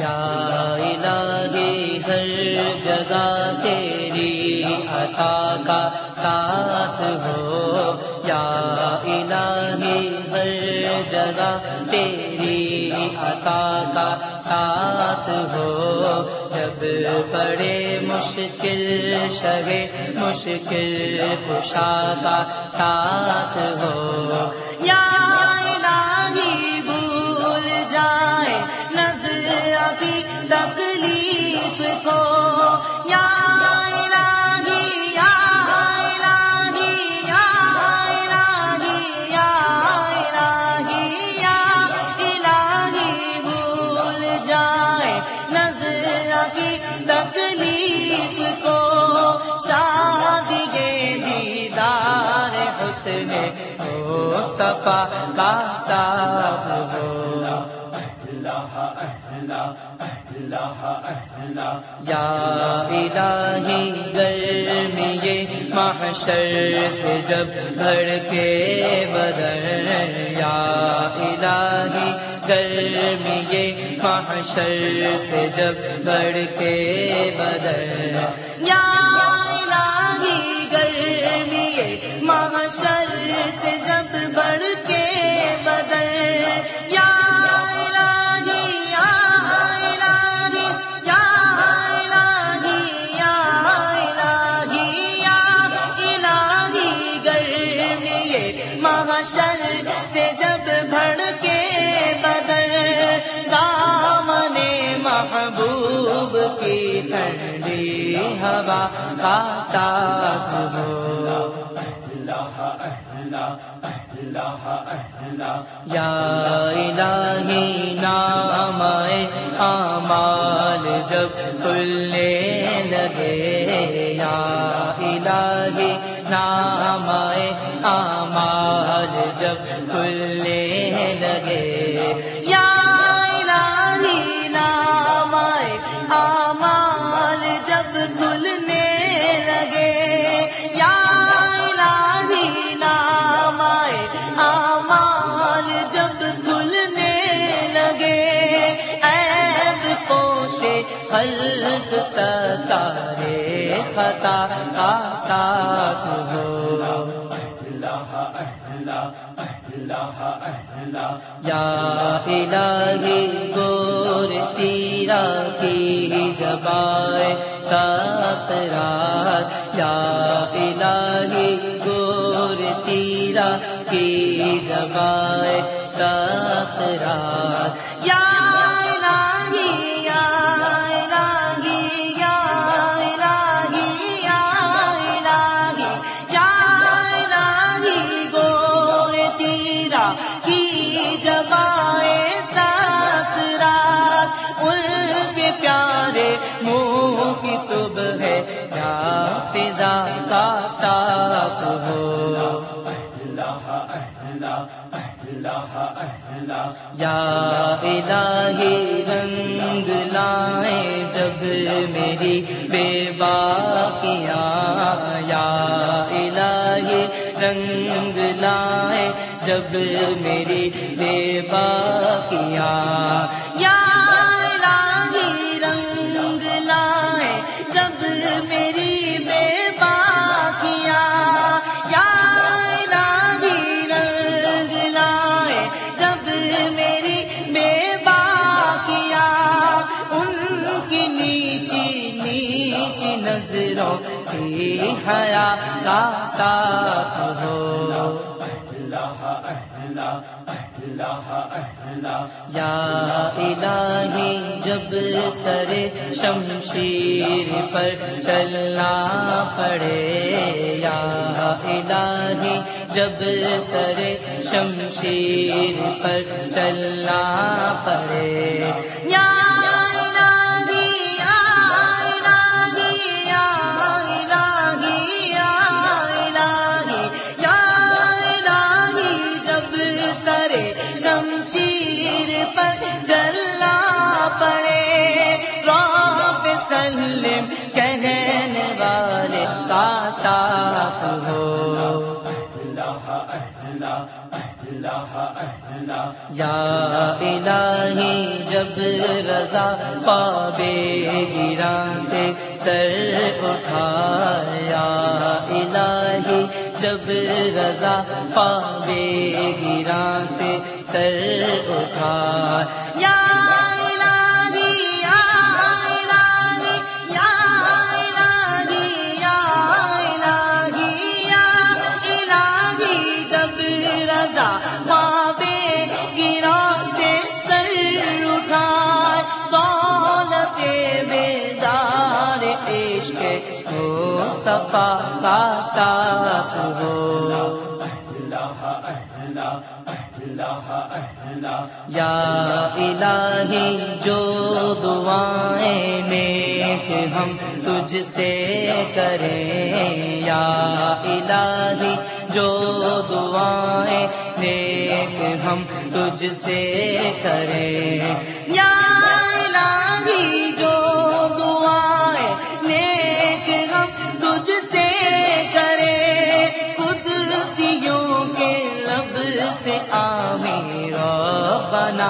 یا الہی، ہر جگہ تیری عطا کا ساتھ ہو۔ یا الہی، ہر جگہ تیری عطا کا ساتھ ہو۔ جب بڑے مشکل، شگے مشکل خوشا کا ساتھ ہو۔ مصطفیٰ کا ساتھ ہو۔ یا الہی گرمی یہ محشر سے جب گھر کے بدر یا الہی گرمی یہ محشر سے جب گھر کے بدر یا سے جب بڑھ کے بدر، یا الہی محشر سے جب بڑھ کے بدر۔ دامن محبوب کی ٹھنڈی ہوا کا ساتھ ہو۔ یا الہی نام آمال جب کھلنے لگے۔ یا الہی نام آمال جب کھلنے خلق ستارے خطا کا ساتھ ہو۔ یا الہی گور تیرا کی جبائے سات رات۔ یا الہی گور تیرا کی جبائے سات رات۔ یا فضا کا ساتھ ہو۔ یا الہی رنگ لائے جب میری بے باقیاں یا الہی رنگ لائے جب میری بے باقیاں کی حیا کا ساتھ ہو۔ یا الہی، جب سر شمشیر پر چلنا پڑے۔ یا الہی، جب سر شمشیر پر چلنا پڑے۔ یا شمشیر پر چلنا پڑے۔ رب سلم کہنے والے کا ساتھ ہو۔ یا الہی جب رضا پابے گرا سے سر اٹھایا الہی جب رضا پاوے گرا سے سر اٹھا۔ یا مصطفیٰ کا ساتھ ہو۔ یا الہی جو دعائیں نیک ہم تجھ سے کریں۔ یا الہی جو دعائیں نیک ہم تجھ سے کریں۔ یا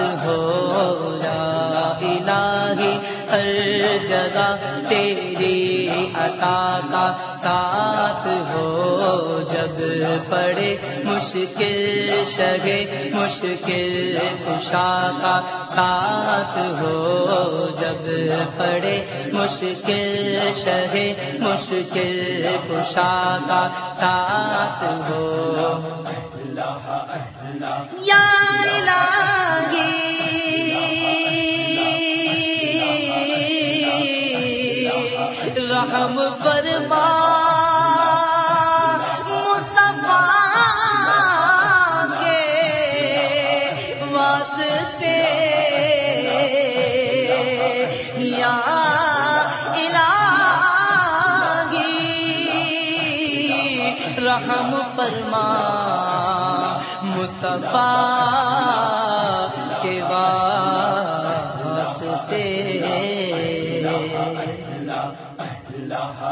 ہو یا الہی، ہر جگہ تیری عطا کا ساتھ ہو۔ جب پڑے مشکل شگے، مشکل خوشا کا ساتھ ہو۔ جب پڑے مشکل شگے، مشکل خوشا کا ساتھ ہو۔ یا رحم فرما مصطفیٰ کے واسطے یا الہی رحم فرما مصطفیٰ کے واسطے۔ اللہ